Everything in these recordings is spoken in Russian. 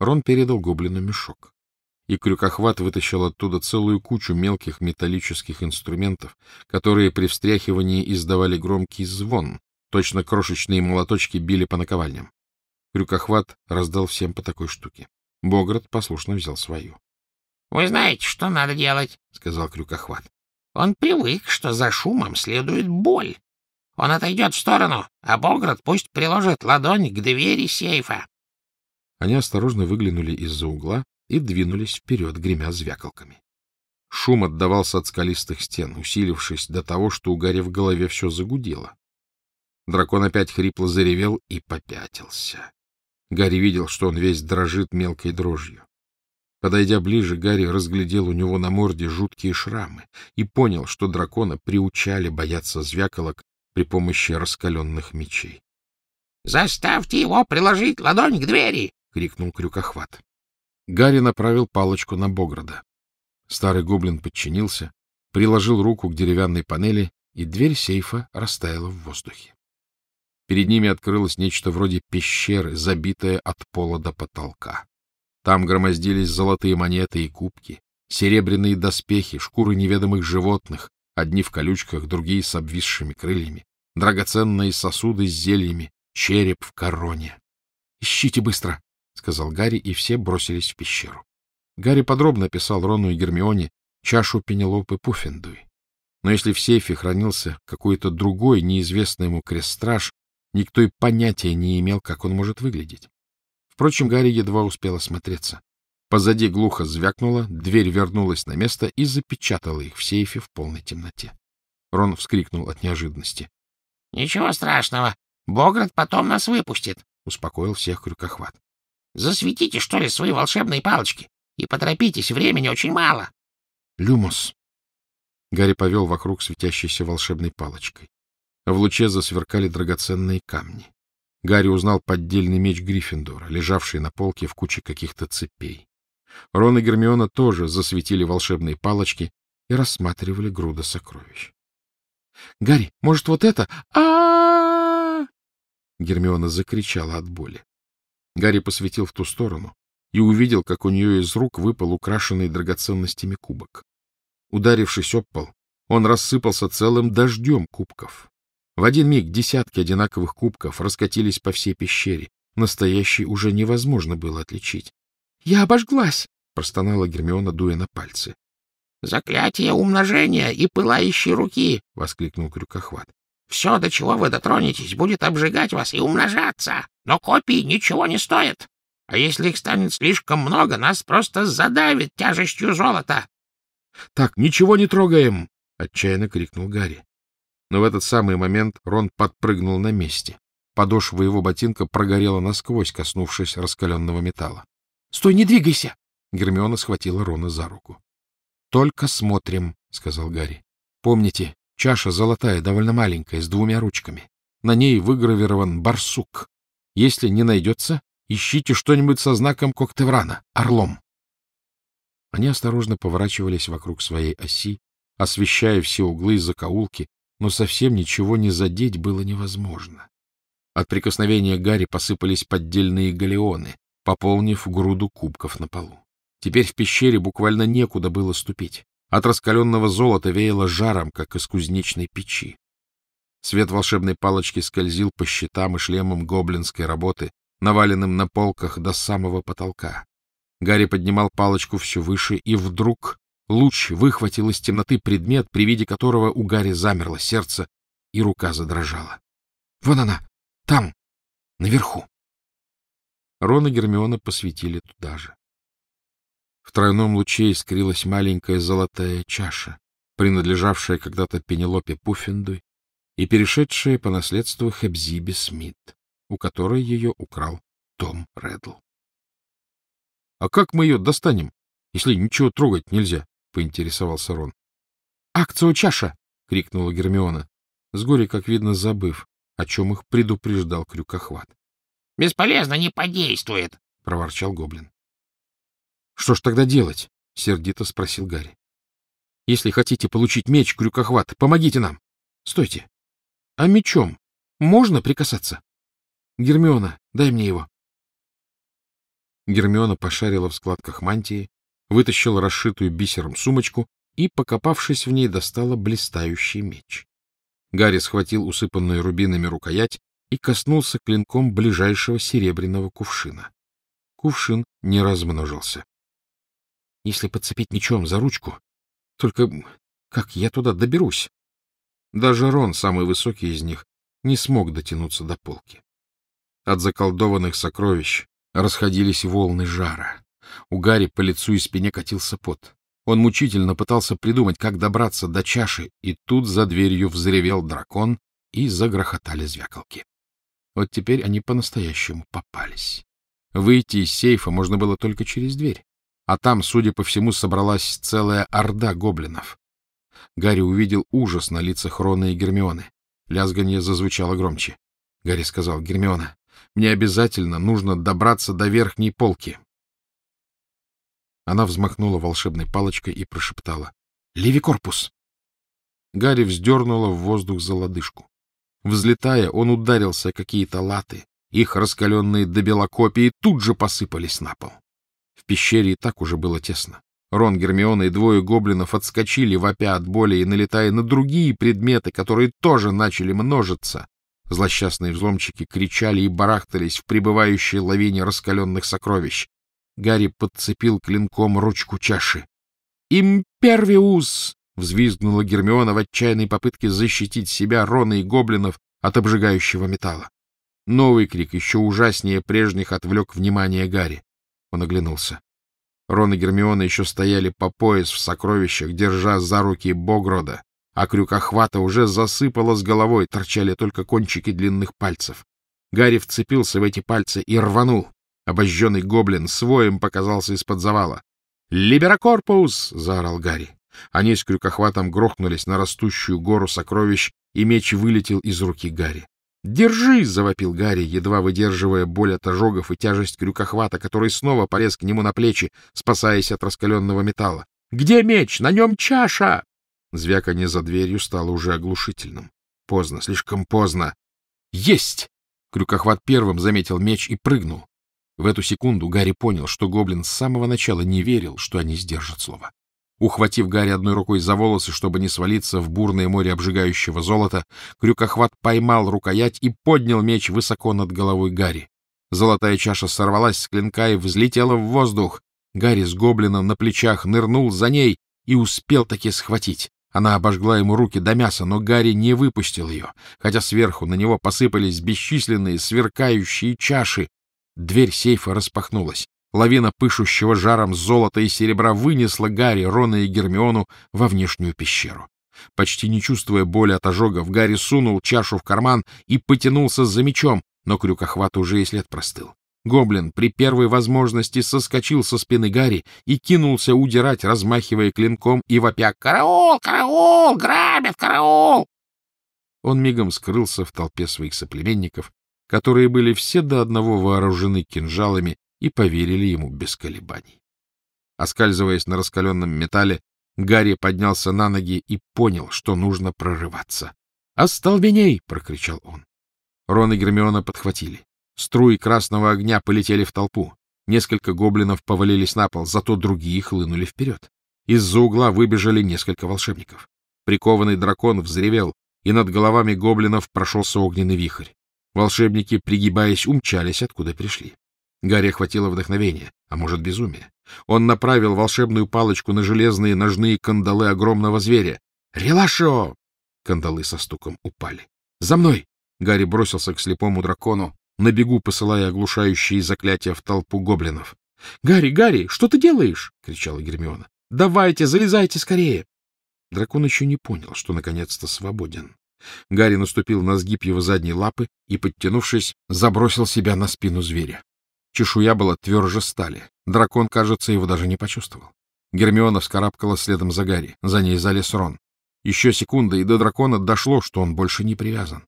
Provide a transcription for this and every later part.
Рон передал гоблину мешок. И крюкохват вытащил оттуда целую кучу мелких металлических инструментов, которые при встряхивании издавали громкий звон, точно крошечные молоточки били по наковальням. Крюкохват раздал всем по такой штуке. Боград послушно взял свою. — Вы знаете, что надо делать, — сказал Крюкохват. — Он привык, что за шумом следует боль. Он отойдет в сторону, а Боград пусть приложит ладонь к двери сейфа. Они осторожно выглянули из-за угла и двинулись вперед, гремя звякалками. Шум отдавался от скалистых стен, усилившись до того, что у Гарри в голове все загудело. Дракон опять хрипло заревел и попятился. Гарри видел, что он весь дрожит мелкой дрожью. Подойдя ближе, Гарри разглядел у него на морде жуткие шрамы и понял, что дракона приучали бояться звяколок при помощи раскаленных мечей. — Заставьте его приложить ладонь к двери! — крикнул крюкохват. Гарри направил палочку на Бограда. Старый гоблин подчинился, приложил руку к деревянной панели, и дверь сейфа растаяла в воздухе. Перед ними открылось нечто вроде пещеры, забитая от пола до потолка. Там громоздились золотые монеты и кубки, серебряные доспехи, шкуры неведомых животных, одни в колючках, другие с обвисшими крыльями, драгоценные сосуды с зельями, череп в короне. — Ищите быстро! — сказал Гарри, и все бросились в пещеру. Гарри подробно описал Рону и Гермионе чашу Пенелопы Пуффендуй. Но если в сейфе хранился какой-то другой, неизвестный ему крестраж, никто и понятия не имел, как он может выглядеть. Впрочем, Гарри едва успел осмотреться. Позади глухо звякнуло, дверь вернулась на место и запечатала их в сейфе в полной темноте. Рон вскрикнул от неожиданности. — Ничего страшного. Боград потом нас выпустит, — успокоил всех крюкохват. — Засветите, что ли, свои волшебные палочки и поторопитесь, времени очень мало. — Люмос. Гарри повел вокруг светящейся волшебной палочкой. В луче засверкали драгоценные камни. Гарри узнал поддельный меч Гриффиндора, лежавший на полке в куче каких-то цепей. Рон и Гермиона тоже засветили волшебные палочки и рассматривали груда сокровищ. — Гарри, может, вот это? а Гермиона закричала от боли. Гарри посветил в ту сторону и увидел, как у нее из рук выпал украшенный драгоценностями кубок. Ударившись об пол, он рассыпался целым дождем кубков. В один миг десятки одинаковых кубков раскатились по всей пещере. Настоящий уже невозможно было отличить. — Я обожглась! — простонала Гермиона, дуя на пальцы. — Заклятие умножения и пылающей руки! — воскликнул Крюкохват. — Все, до чего вы дотронетесь, будет обжигать вас и умножаться. Но копии ничего не стоят. А если их станет слишком много, нас просто задавит тяжестью золота. — Так, ничего не трогаем! — отчаянно крикнул Гарри. Но в этот самый момент Рон подпрыгнул на месте. Подошва его ботинка прогорела насквозь, коснувшись раскаленного металла. — Стой, не двигайся! Гермиона схватила Рона за руку. — Только смотрим, — сказал Гарри. — Помните, чаша золотая, довольно маленькая, с двумя ручками. На ней выгравирован барсук. Если не найдется, ищите что-нибудь со знаком Коктеврана, орлом. Они осторожно поворачивались вокруг своей оси, освещая все углы и закоулки, но совсем ничего не задеть было невозможно. От прикосновения Гарри посыпались поддельные галеоны, пополнив груду кубков на полу. Теперь в пещере буквально некуда было ступить. От раскаленного золота веяло жаром, как из кузнечной печи. Свет волшебной палочки скользил по щитам и шлемам гоблинской работы, наваленным на полках до самого потолка. Гарри поднимал палочку все выше, и вдруг луч выхватил из темноты предмет, при виде которого у Гарри замерло сердце, и рука задрожала. — Вон она! Там! Наверху! Рон и Гермиона посветили туда же. В тройном луче искрилась маленькая золотая чаша, принадлежавшая когда-то Пенелопе Пуффендуй и перешедшая по наследству Хебзибе Смит, у которой ее украл Том Реддл. — А как мы ее достанем, если ничего трогать нельзя? — поинтересовался Рон. — Акцию чаша! — крикнула Гермиона, с горя, как видно, забыв, о чем их предупреждал крюкохват. — Бесполезно, не подействует, — проворчал гоблин. — Что ж тогда делать? — сердито спросил Гарри. — Если хотите получить меч, крюкохват, помогите нам. Стойте. А мечом можно прикасаться? Гермиона, дай мне его. Гермиона пошарила в складках мантии, вытащила расшитую бисером сумочку и, покопавшись в ней, достала блистающий меч. Гарри схватил усыпанную рубинами рукоять и коснулся клинком ближайшего серебряного кувшина. Кувшин не размножился. Если подцепить мечом за ручку, только как я туда доберусь? Даже Рон, самый высокий из них, не смог дотянуться до полки. От заколдованных сокровищ расходились волны жара. У Гарри по лицу и спине катился пот. Он мучительно пытался придумать, как добраться до чаши, и тут за дверью взревел дракон, и загрохотали звяколки. Вот теперь они по-настоящему попались. Выйти из сейфа можно было только через дверь, а там, судя по всему, собралась целая орда гоблинов. Гарри увидел ужас на лицах Рона и Гермионы. Лязганье зазвучало громче. Гарри сказал, — Гермиона, мне обязательно нужно добраться до верхней полки. Она взмахнула волшебной палочкой и прошептала. — Леви корпус! Гарри вздернула в воздух за лодыжку. Взлетая, он ударился какие-то латы. Их раскаленные до белокопии тут же посыпались на пол. В пещере и так уже было тесно. Рон, Гермиона и двое гоблинов отскочили, вопя от боли и налетая на другие предметы, которые тоже начали множиться. Злосчастные взломчики кричали и барахтались в пребывающей лавине раскаленных сокровищ. Гарри подцепил клинком ручку чаши. «Импервиус!» — взвизгнула Гермиона в отчаянной попытке защитить себя, Рона и гоблинов от обжигающего металла. Новый крик, еще ужаснее прежних, отвлек внимание Гарри. Он оглянулся. Рон и Гермиона еще стояли по пояс в сокровищах, держа за руки Богрода, а крюкохвата уже засыпало с головой, торчали только кончики длинных пальцев. Гарри вцепился в эти пальцы и рванул. Обожженный гоблин своим показался из-под завала. «Либерокорпус!» — заорал Гарри. Они с крюкохватом грохнулись на растущую гору сокровищ, и меч вылетел из руки Гарри. «Держи!» — завопил Гарри, едва выдерживая боль от ожогов и тяжесть крюкохвата, который снова полез к нему на плечи, спасаясь от раскаленного металла. «Где меч? На нем чаша!» Звяканье за дверью стало уже оглушительным. Поздно, слишком поздно. «Есть!» Крюкохват первым заметил меч и прыгнул. В эту секунду Гарри понял, что гоблин с самого начала не верил, что они сдержат слово. Ухватив Гарри одной рукой за волосы, чтобы не свалиться в бурное море обжигающего золота, крюкохват поймал рукоять и поднял меч высоко над головой Гарри. Золотая чаша сорвалась с клинка и взлетела в воздух. Гарри с гоблином на плечах нырнул за ней и успел таки схватить. Она обожгла ему руки до мяса, но Гарри не выпустил ее, хотя сверху на него посыпались бесчисленные сверкающие чаши. Дверь сейфа распахнулась. Лавина пышущего жаром золота и серебра вынесла Гарри, Рона и Гермиону во внешнюю пещеру. Почти не чувствуя боли от ожогов, Гарри сунул чашу в карман и потянулся за мечом, но крюкохват уже и след простыл. Гоблин при первой возможности соскочил со спины Гарри и кинулся удирать, размахивая клинком и вопя «Караул! Караул! Грабят! Караул!» Он мигом скрылся в толпе своих соплеменников, которые были все до одного вооружены кинжалами и поверили ему без колебаний. Оскальзываясь на раскаленном металле, Гарри поднялся на ноги и понял, что нужно прорываться. «Остолбеней!» — прокричал он. Рон и Гермиона подхватили. Струи красного огня полетели в толпу. Несколько гоблинов повалились на пол, зато другие хлынули вперед. Из-за угла выбежали несколько волшебников. Прикованный дракон взревел, и над головами гоблинов прошелся огненный вихрь. Волшебники, пригибаясь, умчались, откуда пришли. Гарри охватило вдохновение, а может, безумие. Он направил волшебную палочку на железные ножные кандалы огромного зверя. «Релашо!» Кандалы со стуком упали. «За мной!» Гарри бросился к слепому дракону, на бегу посылая оглушающие заклятия в толпу гоблинов. «Гарри, Гарри, что ты делаешь?» — кричала Гермиона. «Давайте, залезайте скорее!» Дракон еще не понял, что наконец-то свободен. Гарри наступил на сгиб его задней лапы и, подтянувшись, забросил себя на спину зверя. Чешуя была тверже стали. Дракон, кажется, его даже не почувствовал. Гермиона вскарабкала следом за Гарри. За ней залез Рон. Еще секунда, и до дракона дошло, что он больше не привязан.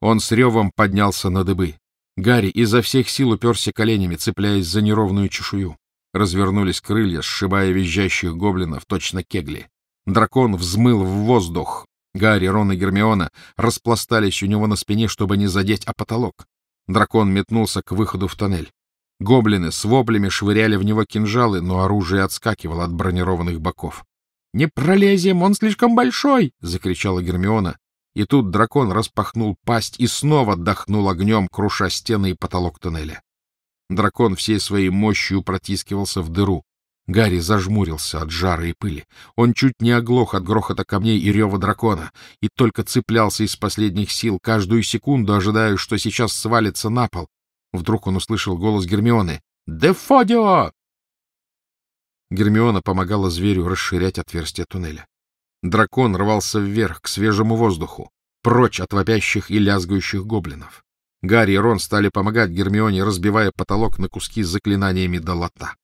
Он с ревом поднялся на дыбы. Гарри изо всех сил уперся коленями, цепляясь за неровную чешую. Развернулись крылья, сшибая визжащих гоблинов, точно кегли. Дракон взмыл в воздух. Гарри, Рон и Гермиона распластались у него на спине, чтобы не задеть о потолок. Дракон метнулся к выходу в тоннель. Гоблины с воплями швыряли в него кинжалы, но оружие отскакивало от бронированных боков. — Не пролезем, он слишком большой! — закричала Гермиона. И тут дракон распахнул пасть и снова отдохнул огнем, круша стены и потолок туннеля. Дракон всей своей мощью протискивался в дыру. Гарри зажмурился от жара и пыли. Он чуть не оглох от грохота камней и рева дракона, и только цеплялся из последних сил, каждую секунду ожидая, что сейчас свалится на пол. Вдруг он услышал голос Гермионы. «Дефодио!» Гермиона помогала зверю расширять отверстие туннеля. Дракон рвался вверх, к свежему воздуху, прочь от вопящих и лязгающих гоблинов. Гарри и Рон стали помогать Гермионе, разбивая потолок на куски заклинаниями до лота.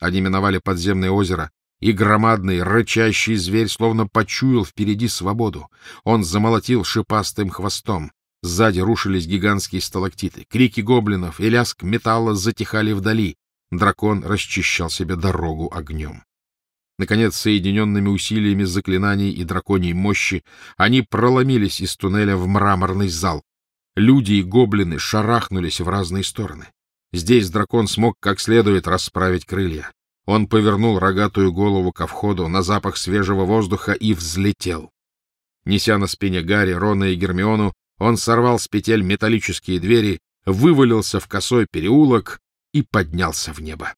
Они миновали подземное озеро, и громадный, рычащий зверь словно почуял впереди свободу. Он замолотил шипастым хвостом. Сзади рушились гигантские сталактиты. Крики гоблинов и лязг металла затихали вдали. Дракон расчищал себе дорогу огнем. Наконец, соединенными усилиями заклинаний и драконьей мощи, они проломились из туннеля в мраморный зал. Люди и гоблины шарахнулись в разные стороны. Здесь дракон смог как следует расправить крылья. Он повернул рогатую голову ко входу на запах свежего воздуха и взлетел. Неся на спине Гарри, Рона и Гермиону, он сорвал с петель металлические двери, вывалился в косой переулок и поднялся в небо.